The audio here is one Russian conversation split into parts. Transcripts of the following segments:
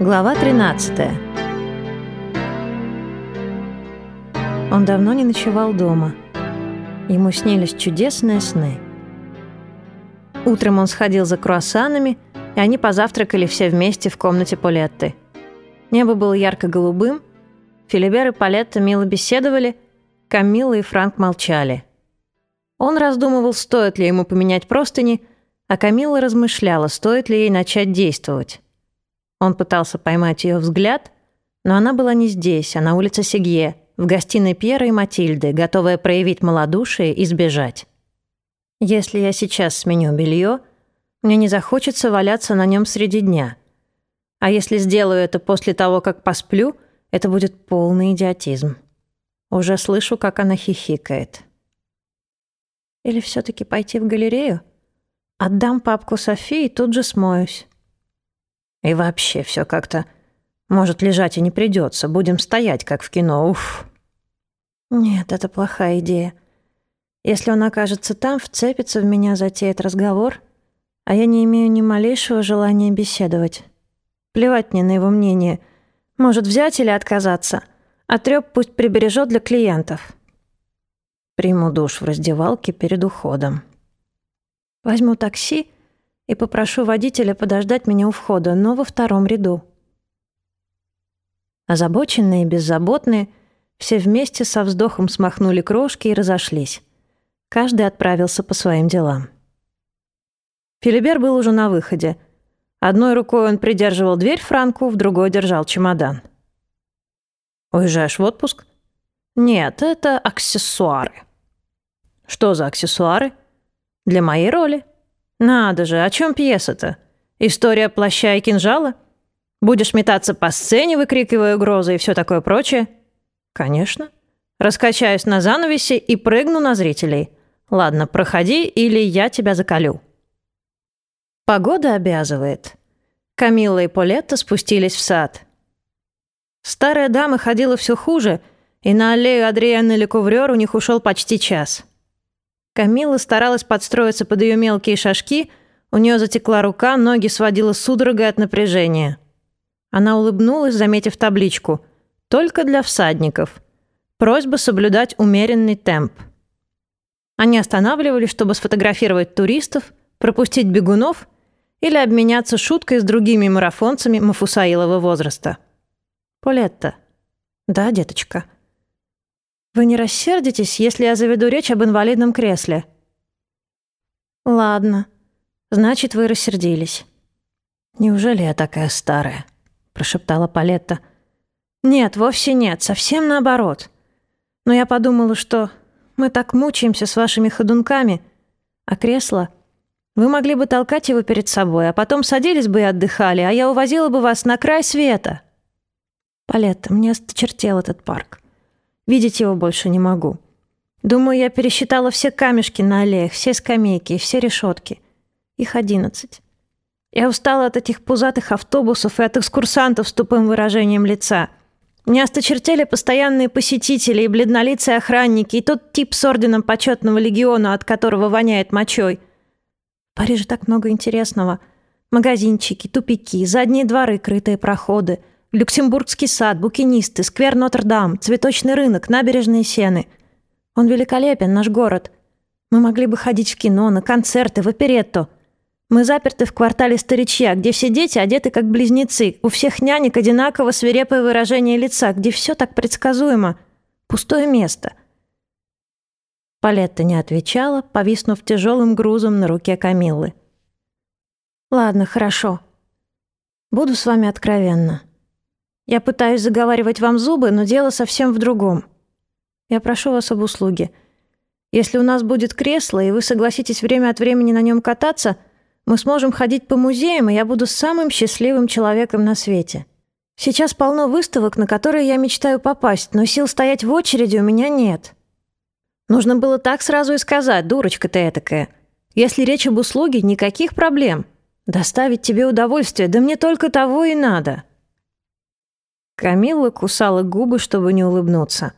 Глава 13 Он давно не ночевал дома. Ему снились чудесные сны. Утром он сходил за круассанами, и они позавтракали все вместе в комнате Полетты. Небо было ярко-голубым, Филибер и Полетта мило беседовали, Камилла и Франк молчали. Он раздумывал, стоит ли ему поменять простыни, а Камилла размышляла, стоит ли ей начать действовать. Он пытался поймать ее взгляд, но она была не здесь, а на улице Сегье, в гостиной Пьера и Матильды, готовая проявить малодушие и сбежать. Если я сейчас сменю белье, мне не захочется валяться на нем среди дня. А если сделаю это после того, как посплю, это будет полный идиотизм. Уже слышу, как она хихикает. Или все таки пойти в галерею? Отдам папку Софии и тут же смоюсь. И вообще все как-то... Может, лежать и не придется. Будем стоять, как в кино. Уф. Нет, это плохая идея. Если он окажется там, вцепится в меня, затеет разговор, а я не имею ни малейшего желания беседовать. Плевать мне на его мнение. Может, взять или отказаться. А трёп пусть прибережет для клиентов. Приму душ в раздевалке перед уходом. Возьму такси и попрошу водителя подождать меня у входа, но во втором ряду. Озабоченные беззаботные, все вместе со вздохом смахнули крошки и разошлись. Каждый отправился по своим делам. Филибер был уже на выходе. Одной рукой он придерживал дверь Франку, в другой держал чемодан. «Уезжаешь в отпуск?» «Нет, это аксессуары». «Что за аксессуары?» «Для моей роли». «Надо же, о чем пьеса-то? История плаща и кинжала? Будешь метаться по сцене, выкрикивая угрозы и все такое прочее?» «Конечно. Раскачаюсь на занавесе и прыгну на зрителей. Ладно, проходи, или я тебя закалю». Погода обязывает. Камилла и Полетта спустились в сад. Старая дама ходила все хуже, и на аллею Адрианы Лекуврёр у них ушел почти час. Камила старалась подстроиться под ее мелкие шажки, у нее затекла рука, ноги сводила судорогой от напряжения. Она улыбнулась, заметив табличку «Только для всадников». Просьба соблюдать умеренный темп. Они останавливались, чтобы сфотографировать туристов, пропустить бегунов или обменяться шуткой с другими марафонцами Мафусаилова возраста. «Полетта». «Да, деточка». Вы не рассердитесь, если я заведу речь об инвалидном кресле? Ладно. Значит, вы рассердились. Неужели я такая старая? прошептала Палетта. Нет, вовсе нет, совсем наоборот. Но я подумала, что мы так мучаемся с вашими ходунками, а кресло вы могли бы толкать его перед собой, а потом садились бы и отдыхали, а я увозила бы вас на край света. Палетта, мне осточертел этот парк. Видеть его больше не могу. Думаю, я пересчитала все камешки на аллеях, все скамейки и все решетки. Их одиннадцать. Я устала от этих пузатых автобусов и от экскурсантов с тупым выражением лица. Мне осточертели постоянные посетители и бледнолицые охранники, и тот тип с орденом почетного легиона, от которого воняет мочой. В Париже так много интересного. Магазинчики, тупики, задние дворы, крытые проходы — Люксембургский сад, букинисты, сквер Нотр-Дам, цветочный рынок, набережные Сены. Он великолепен, наш город. Мы могли бы ходить в кино, на концерты, в оперетту. Мы заперты в квартале Старичья, где все дети одеты как близнецы, у всех нянек одинаково свирепое выражение лица, где все так предсказуемо. Пустое место. Палетта не отвечала, повиснув тяжелым грузом на руке Камиллы. «Ладно, хорошо. Буду с вами откровенна. Я пытаюсь заговаривать вам зубы, но дело совсем в другом. Я прошу вас об услуге. Если у нас будет кресло, и вы согласитесь время от времени на нем кататься, мы сможем ходить по музеям, и я буду самым счастливым человеком на свете. Сейчас полно выставок, на которые я мечтаю попасть, но сил стоять в очереди у меня нет. Нужно было так сразу и сказать, дурочка ты этакая. Если речь об услуге, никаких проблем. Доставить тебе удовольствие, да мне только того и надо. Камилла кусала губы, чтобы не улыбнуться.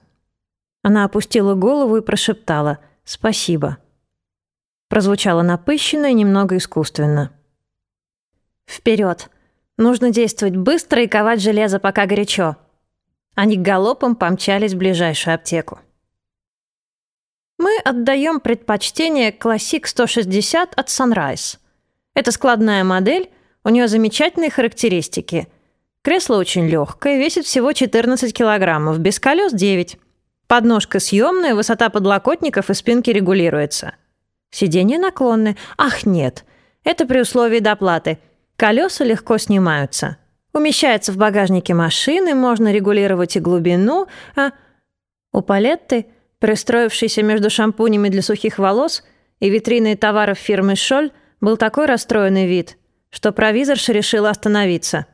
Она опустила голову и прошептала «Спасибо». Прозвучало напыщенно и немного искусственно. «Вперед! Нужно действовать быстро и ковать железо, пока горячо». Они галопом помчались в ближайшую аптеку. Мы отдаем предпочтение Classic 160 от Sunrise. Это складная модель, у нее замечательные характеристики. Кресло очень легкое, весит всего 14 килограммов, без колес 9. Подножка съемная, высота подлокотников и спинки регулируется. Сиденья наклонны. Ах, нет. Это при условии доплаты. Колеса легко снимаются. Умещается в багажнике машины, можно регулировать и глубину, а у палетты – Пристроившийся между шампунями для сухих волос и витриной товаров фирмы «Шоль» был такой расстроенный вид, что провизорша решила остановиться.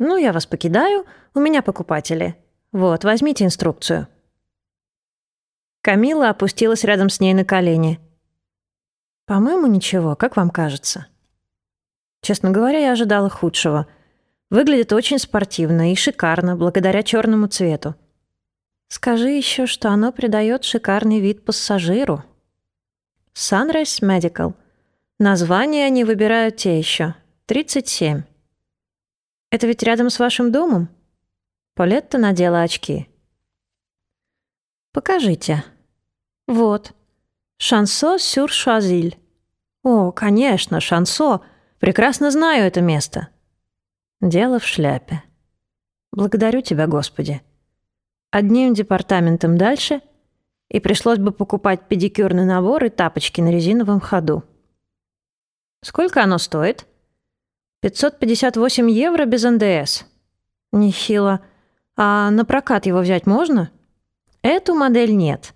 «Ну, я вас покидаю, у меня покупатели. Вот, возьмите инструкцию». Камила опустилась рядом с ней на колени. «По-моему, ничего, как вам кажется?» Честно говоря, я ожидала худшего. Выглядит очень спортивно и шикарно, благодаря черному цвету. Скажи еще, что оно придает шикарный вид пассажиру. Sunrise Medical. Название они выбирают те еще. 37. Это ведь рядом с вашим домом? Полетта надела очки. Покажите. Вот. Шансо сюр Шуазиль. О, конечно, Шансо. Прекрасно знаю это место. Дело в шляпе. Благодарю тебя, Господи. Одним департаментом дальше, и пришлось бы покупать педикюрный набор и тапочки на резиновом ходу. Сколько оно стоит? 558 евро без НДС. Нехило. А на прокат его взять можно? Эту модель нет.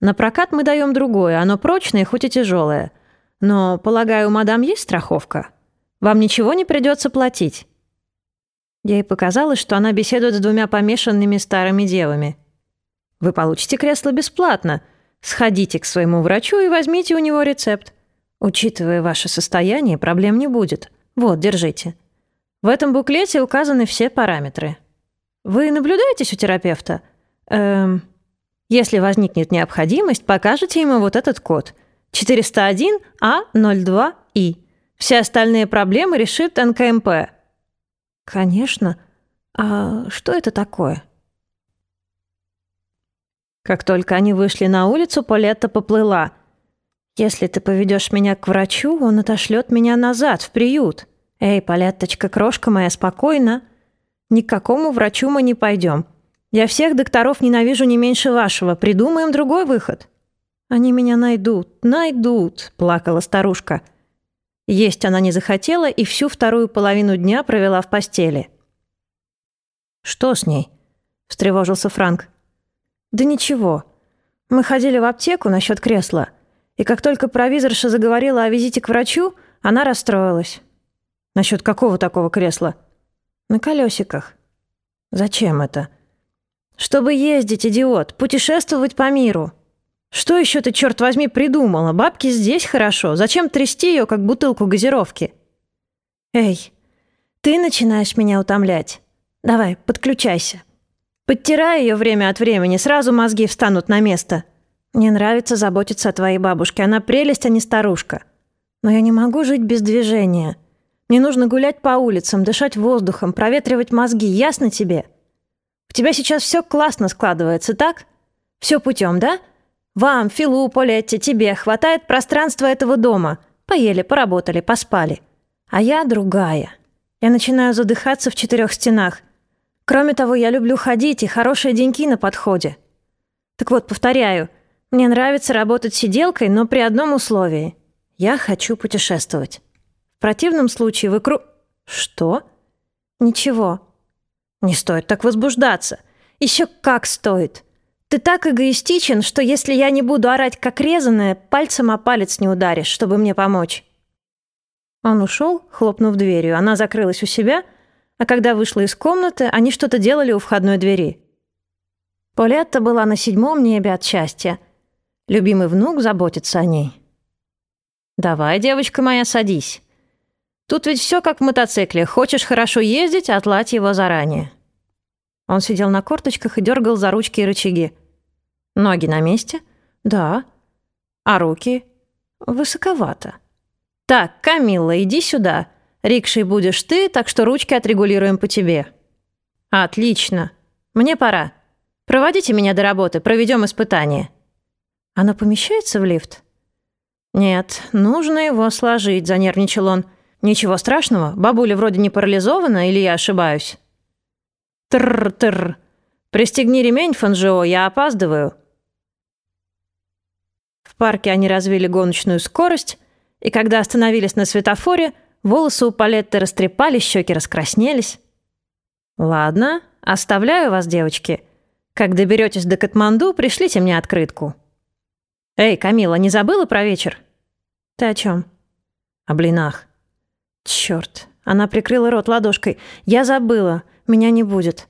На прокат мы даем другое, оно прочное, хоть и тяжелое. Но, полагаю, у мадам есть страховка? Вам ничего не придется платить. Ей показалось, что она беседует с двумя помешанными старыми девами. «Вы получите кресло бесплатно. Сходите к своему врачу и возьмите у него рецепт. Учитывая ваше состояние, проблем не будет. Вот, держите. В этом буклете указаны все параметры. Вы наблюдаетесь у терапевта? Эм, если возникнет необходимость, покажите ему вот этот код. 401А02И. Все остальные проблемы решит НКМП. «Конечно. А что это такое?» Как только они вышли на улицу, Полетта поплыла. «Если ты поведешь меня к врачу, он отошлет меня назад, в приют. Эй, Полетточка, крошка моя, спокойно. Ни к какому врачу мы не пойдем. Я всех докторов ненавижу не меньше вашего. Придумаем другой выход». «Они меня найдут, найдут», — плакала старушка. Есть она не захотела и всю вторую половину дня провела в постели. «Что с ней?» – встревожился Франк. «Да ничего. Мы ходили в аптеку насчет кресла, и как только провизорша заговорила о визите к врачу, она расстроилась. Насчет какого такого кресла? На колесиках. Зачем это? Чтобы ездить, идиот, путешествовать по миру. Что еще ты, черт возьми, придумала? Бабки здесь хорошо. Зачем трясти ее, как бутылку газировки? Эй, ты начинаешь меня утомлять. Давай, подключайся. Подтирай ее время от времени, сразу мозги встанут на место. Мне нравится заботиться о твоей бабушке. Она прелесть, а не старушка. Но я не могу жить без движения. Мне нужно гулять по улицам, дышать воздухом, проветривать мозги. Ясно тебе? У тебя сейчас все классно складывается, так? Все путем, да? Вам, Филу, Полетте, тебе хватает пространства этого дома. Поели, поработали, поспали. А я другая. Я начинаю задыхаться в четырех стенах. Кроме того, я люблю ходить, и хорошие деньки на подходе. Так вот, повторяю, мне нравится работать сиделкой, но при одном условии. Я хочу путешествовать. В противном случае вы кру... Что? Ничего. Не стоит так возбуждаться. Еще как стоит. Ты так эгоистичен, что если я не буду орать как резаная, пальцем о палец не ударишь, чтобы мне помочь». Он ушел, хлопнув дверью. Она закрылась у себя, а когда вышла из комнаты, они что-то делали у входной двери. Полетта была на седьмом небе от счастья. Любимый внук заботится о ней. «Давай, девочка моя, садись. Тут ведь все как в мотоцикле. Хочешь хорошо ездить, отладь его заранее». Он сидел на корточках и дергал за ручки и рычаги. Ноги на месте? Да. А руки? Высоковато. Так, Камилла, иди сюда. Рикшей будешь ты, так что ручки отрегулируем по тебе». «Отлично. Мне пора. Проводите меня до работы, проведем испытание». «Она помещается в лифт?» «Нет, нужно его сложить», — занервничал он. «Ничего страшного, бабуля вроде не парализована, или я ошибаюсь?» «Тррр-тррр. Пристегни ремень, Фанжио, я опаздываю». В парке они развили гоночную скорость, и когда остановились на светофоре, волосы у Палетты растрепались, щеки раскраснелись. «Ладно, оставляю вас, девочки. Как доберетесь до Катманду, пришлите мне открытку». «Эй, Камила, не забыла про вечер?» «Ты о чем?» «О блинах». «Черт!» Она прикрыла рот ладошкой. «Я забыла. Меня не будет».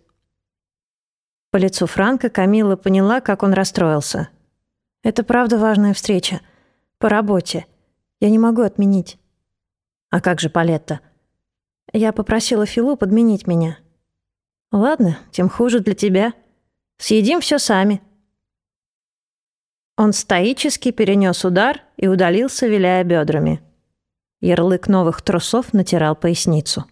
По лицу Франка Камила поняла, как он расстроился. Это правда важная встреча. По работе. Я не могу отменить. А как же Палетта? Я попросила Филу подменить меня. Ладно, тем хуже для тебя. Съедим все сами. Он стоически перенес удар и удалился, виляя бедрами. Ярлык новых трусов натирал поясницу.